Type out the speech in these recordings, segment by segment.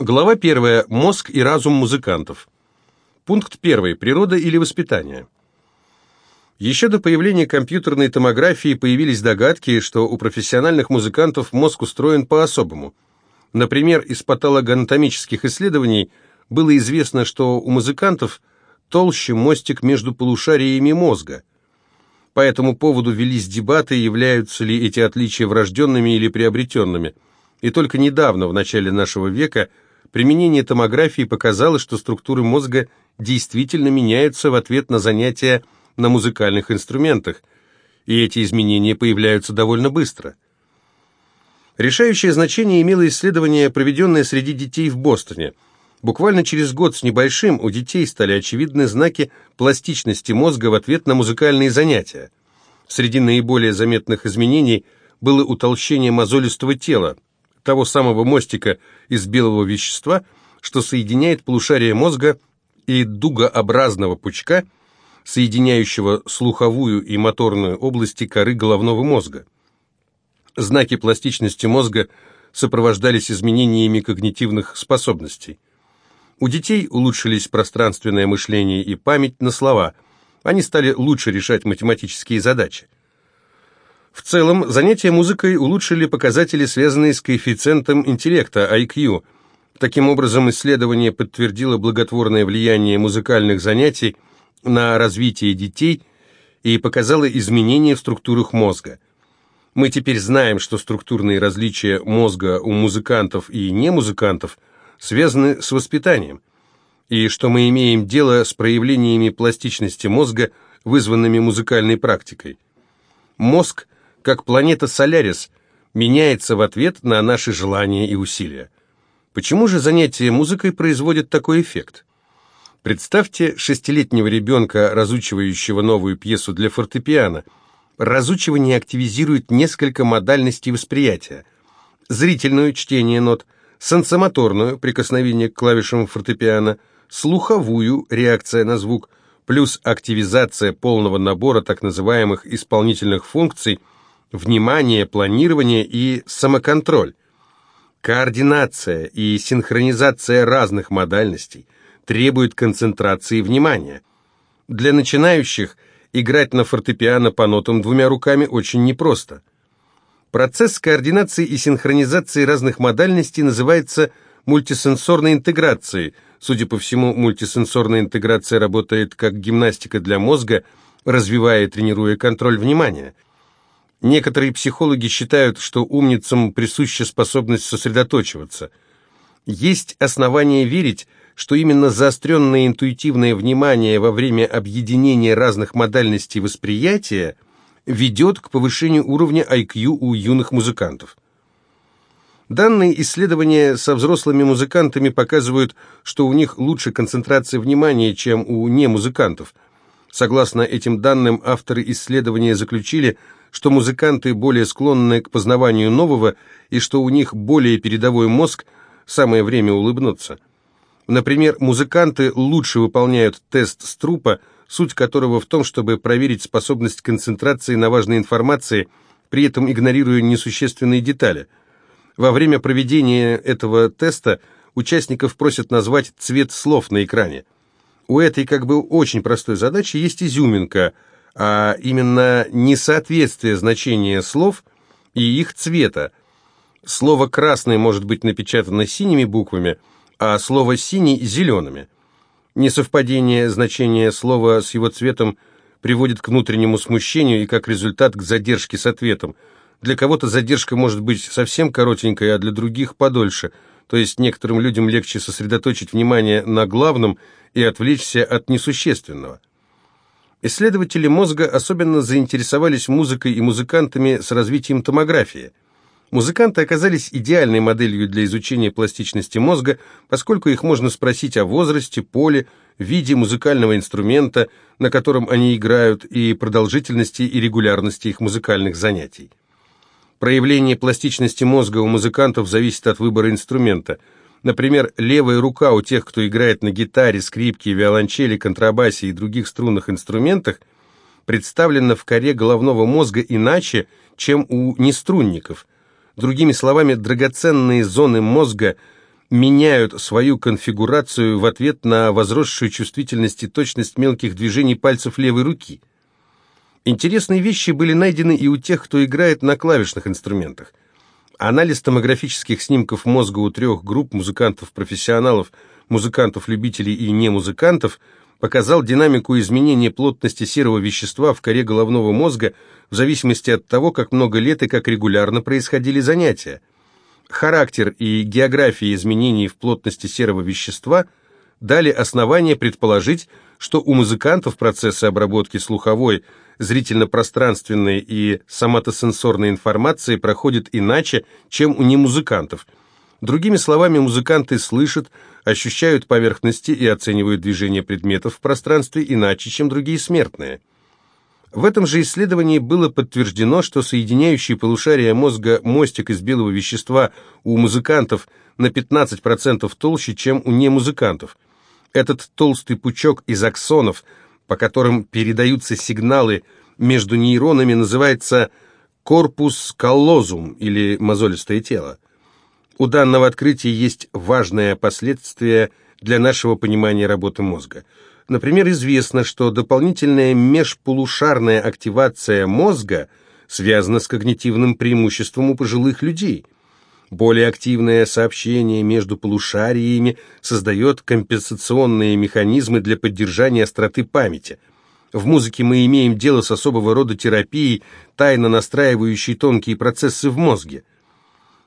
Глава первая. Мозг и разум музыкантов. Пункт первый. Природа или воспитание. Еще до появления компьютерной томографии появились догадки, что у профессиональных музыкантов мозг устроен по-особому. Например, из патологоанатомических исследований было известно, что у музыкантов толще мостик между полушариями мозга. По этому поводу велись дебаты, являются ли эти отличия врожденными или приобретенными. И только недавно, в начале нашего века, применение томографии показало, что структуры мозга действительно меняются в ответ на занятия на музыкальных инструментах, и эти изменения появляются довольно быстро. Решающее значение имело исследование, проведенное среди детей в Бостоне. Буквально через год с небольшим у детей стали очевидны знаки пластичности мозга в ответ на музыкальные занятия. Среди наиболее заметных изменений было утолщение мозолистого тела, того самого мостика из белого вещества, что соединяет полушарие мозга и дугообразного пучка – соединяющего слуховую и моторную области коры головного мозга. Знаки пластичности мозга сопровождались изменениями когнитивных способностей. У детей улучшились пространственное мышление и память на слова. Они стали лучше решать математические задачи. В целом, занятия музыкой улучшили показатели, связанные с коэффициентом интеллекта, IQ. Таким образом, исследование подтвердило благотворное влияние музыкальных занятий на развитие детей и показала изменения в структурах мозга. Мы теперь знаем, что структурные различия мозга у музыкантов и немузыкантов связаны с воспитанием, и что мы имеем дело с проявлениями пластичности мозга, вызванными музыкальной практикой. Мозг, как планета Солярис, меняется в ответ на наши желания и усилия. Почему же занятие музыкой производит такой эффект? Представьте шестилетнего ребенка, разучивающего новую пьесу для фортепиано. Разучивание активизирует несколько модальностей восприятия. Зрительную – чтение нот, сенсомоторную – прикосновение к клавишам фортепиано, слуховую – реакция на звук, плюс активизация полного набора так называемых исполнительных функций, внимание, планирование и самоконтроль. Координация и синхронизация разных модальностей – требует концентрации внимания. Для начинающих играть на фортепиано по нотам двумя руками очень непросто. Процесс координации и синхронизации разных модальностей называется мультисенсорной интеграцией. Судя по всему, мультисенсорная интеграция работает как гимнастика для мозга, развивая и тренируя контроль внимания. Некоторые психологи считают, что умницам присуща способность сосредоточиваться. Есть основания верить, что именно заостренное интуитивное внимание во время объединения разных модальностей восприятия ведет к повышению уровня IQ у юных музыкантов. Данные исследования со взрослыми музыкантами показывают, что у них лучше концентрация внимания, чем у немузыкантов. Согласно этим данным, авторы исследования заключили, что музыканты более склонны к познаванию нового и что у них более передовой мозг, самое время улыбнуться. Например, музыканты лучше выполняют тест Струпа, суть которого в том, чтобы проверить способность концентрации на важной информации, при этом игнорируя несущественные детали. Во время проведения этого теста участников просят назвать цвет слов на экране. У этой как бы очень простой задачи есть изюминка, а именно несоответствие значения слов и их цвета. Слово «красный» может быть напечатано синими буквами – а слово «синий» – зелеными. Несовпадение значения слова с его цветом приводит к внутреннему смущению и как результат к задержке с ответом. Для кого-то задержка может быть совсем коротенькой, а для других подольше. То есть некоторым людям легче сосредоточить внимание на главном и отвлечься от несущественного. Исследователи мозга особенно заинтересовались музыкой и музыкантами с развитием томографии – Музыканты оказались идеальной моделью для изучения пластичности мозга, поскольку их можно спросить о возрасте, поле, виде музыкального инструмента, на котором они играют, и продолжительности и регулярности их музыкальных занятий. Проявление пластичности мозга у музыкантов зависит от выбора инструмента. Например, левая рука у тех, кто играет на гитаре, скрипке, виолончели, контрабасе и других струнных инструментах, представлена в коре головного мозга иначе, чем у неструнников – Другими словами, драгоценные зоны мозга меняют свою конфигурацию в ответ на возросшую чувствительность и точность мелких движений пальцев левой руки. Интересные вещи были найдены и у тех, кто играет на клавишных инструментах. Анализ томографических снимков мозга у трех групп музыкантов-профессионалов, музыкантов-любителей и немузыкантов показал динамику изменения плотности серого вещества в коре головного мозга в зависимости от того, как много лет и как регулярно происходили занятия. Характер и география изменений в плотности серого вещества дали основание предположить, что у музыкантов процессы обработки слуховой, зрительно-пространственной и соматосенсорной информации проходят иначе, чем у немузыкантов. Другими словами, музыканты слышат, ощущают поверхности и оценивают движение предметов в пространстве иначе, чем другие смертные. В этом же исследовании было подтверждено, что соединяющий полушария мозга мостик из белого вещества у музыкантов на 15% толще, чем у немузыкантов. Этот толстый пучок из аксонов, по которым передаются сигналы между нейронами, называется корпус коллозум или мозолистое тело. У данного открытия есть важное последствие для нашего понимания работы мозга – Например, известно, что дополнительная межполушарная активация мозга связана с когнитивным преимуществом у пожилых людей. Более активное сообщение между полушариями создает компенсационные механизмы для поддержания остроты памяти. В музыке мы имеем дело с особого рода терапией, тайно настраивающей тонкие процессы в мозге.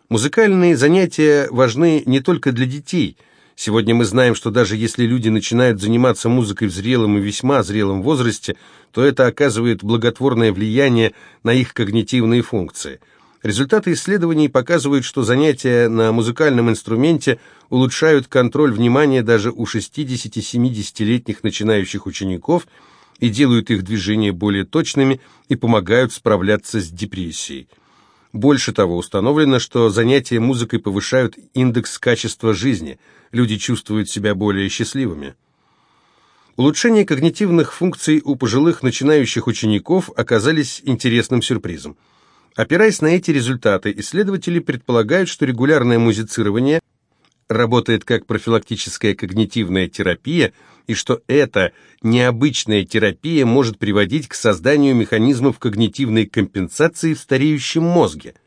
Музыкальные занятия важны не только для детей – Сегодня мы знаем, что даже если люди начинают заниматься музыкой в зрелом и весьма зрелом возрасте, то это оказывает благотворное влияние на их когнитивные функции. Результаты исследований показывают, что занятия на музыкальном инструменте улучшают контроль внимания даже у 60-70-летних начинающих учеников и делают их движения более точными и помогают справляться с депрессией. Больше того, установлено, что занятия музыкой повышают индекс качества жизни, люди чувствуют себя более счастливыми. Улучшение когнитивных функций у пожилых начинающих учеников оказались интересным сюрпризом. Опираясь на эти результаты, исследователи предполагают, что регулярное музицирование работает как профилактическая когнитивная терапия и что эта необычная терапия может приводить к созданию механизмов когнитивной компенсации в стареющем мозге –